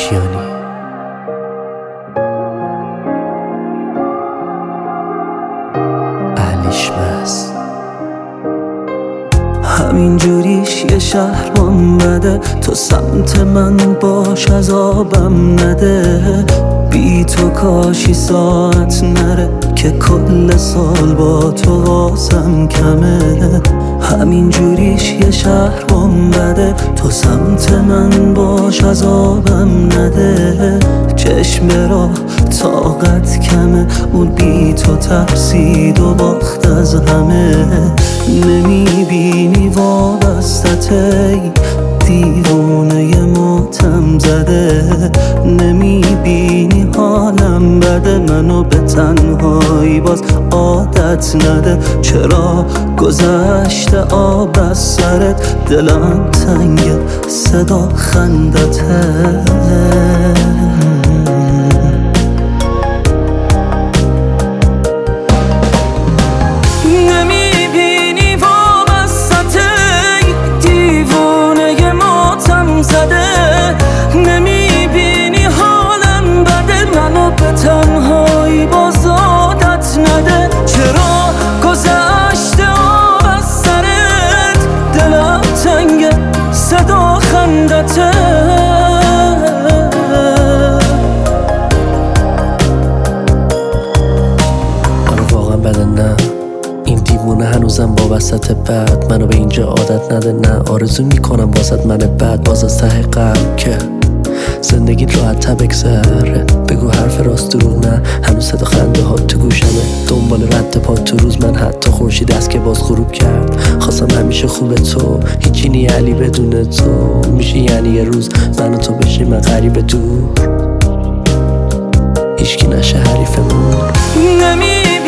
کیانی. اهلیش بس. همین جوریش یه شهر بده تو سمت من باش عذابم نده. بی تو کاشی ساعت نره که کل سال با تو واسم کمه. همین جوریش یه شهر بده تو سمت من باش عذابم نده. چشم را طاقت کمه. اون بی تو ترسید و باخت از همه. نمی‌بینی وابستته دیوونه ماتم زده. نمی‌بینی حالم بده منو به تنهایی باز عادت نده. چرا گذشته آب از سرت؟ دلم تنگ صدا خندته. هنوزم با وسط بعد منو به اینجا عادت نده نه. آرزو می‌کنم واسط من بعد باز از ته قلب که زندگی راحت بگذره. بگو حرف راست دروغ نه. هنوز صدا خنده ها تو گوشمه. دنبال رد پا تو روز من حتی خورشید است که باز غروب کرد. خواستم همیشه خوب تو. هیچی نی علی بدون تو. میشه یعنی یه روز من و تو بشیم غریب دور. هیچکی نشه حریفمون. نمی‌بینی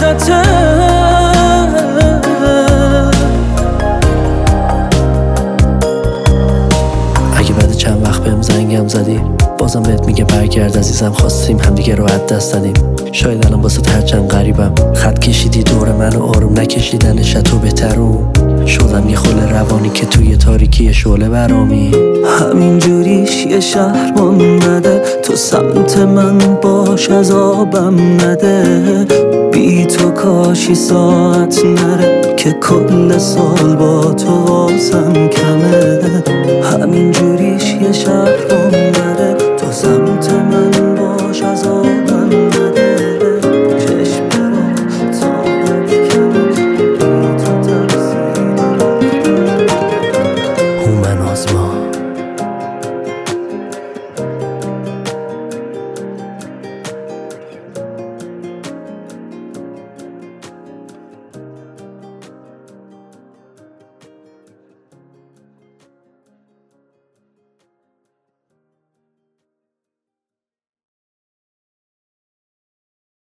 خندته اگه بعد چند وقت بهم زنگم زدی بازم بهت میگه برگرد عزیزم خواستیم همدیگه رو از دست دادیم. شاید الان واسه هرچند غریبم خط کشیدی دور منو آروم نکشیدن شتو بهترون شدم یه خل روانی که توی تاریکی شعله برامی. همین جوریش یه شهر نده تو سمت من باش عذابم نده. بی تو کاشی ساعت نره که کل سال با تو واسم کمه. همین جوریش یه شهر